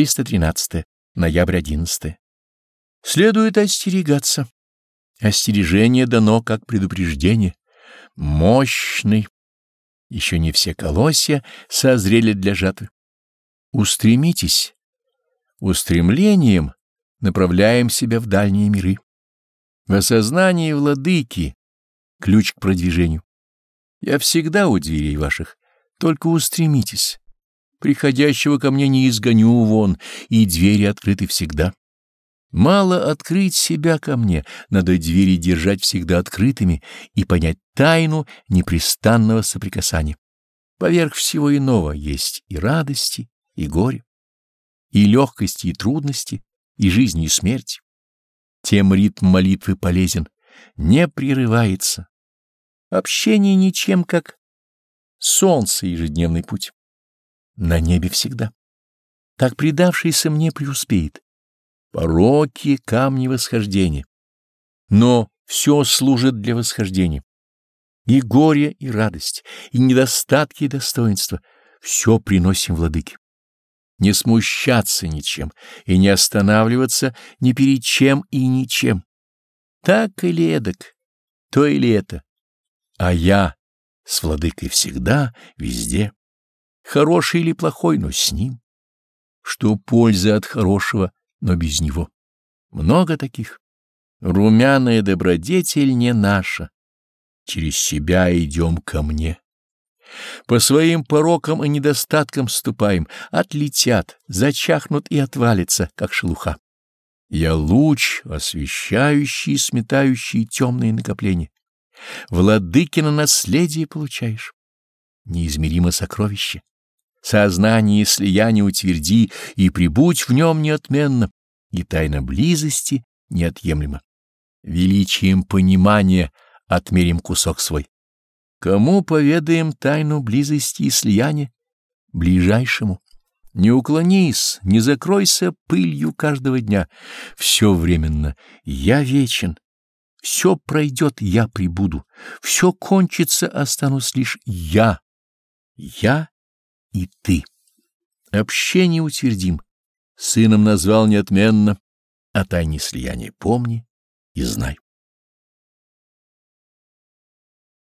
313. Ноябрь 11. Следует остерегаться. Остережение дано как предупреждение. Мощный. Еще не все колосья созрели для жатвы. Устремитесь. Устремлением направляем себя в дальние миры. В осознании владыки — ключ к продвижению. Я всегда у дверей ваших, только устремитесь. Приходящего ко мне не изгоню вон, и двери открыты всегда. Мало открыть себя ко мне, надо двери держать всегда открытыми и понять тайну непрестанного соприкасания. Поверх всего иного есть и радости, и горе, и легкости, и трудности, и жизнь, и смерть. Тем ритм молитвы полезен, не прерывается. Общение ничем, как солнце ежедневный путь. На небе всегда. Так предавшийся мне преуспеет. Пороки — камни восхождения. Но все служит для восхождения. И горе, и радость, и недостатки, и достоинства — все приносим владыке. Не смущаться ничем и не останавливаться ни перед чем и ничем. Так или эдак, то или это. А я с владыкой всегда, везде. Хороший или плохой, но с ним. Что польза от хорошего, но без него. Много таких. Румяная добродетель не наша. Через себя идем ко мне. По своим порокам и недостаткам ступаем, отлетят, зачахнут и отвалятся, как шелуха. Я луч, освещающий и сметающий темные накопления. Владыкино наследие получаешь. Неизмеримо сокровище. Сознание слияния утверди и прибудь в нем неотменно, и тайна близости неотъемлема. Величием понимания отмерим кусок свой. Кому поведаем тайну близости и слияния? Ближайшему. Не уклонись, не закройся пылью каждого дня. Все временно. Я вечен. Все пройдет, я прибуду. Все кончится, останусь лишь я. Я и ты. Общение утвердим. Сыном назвал неотменно, а тайне слияния помни и знай.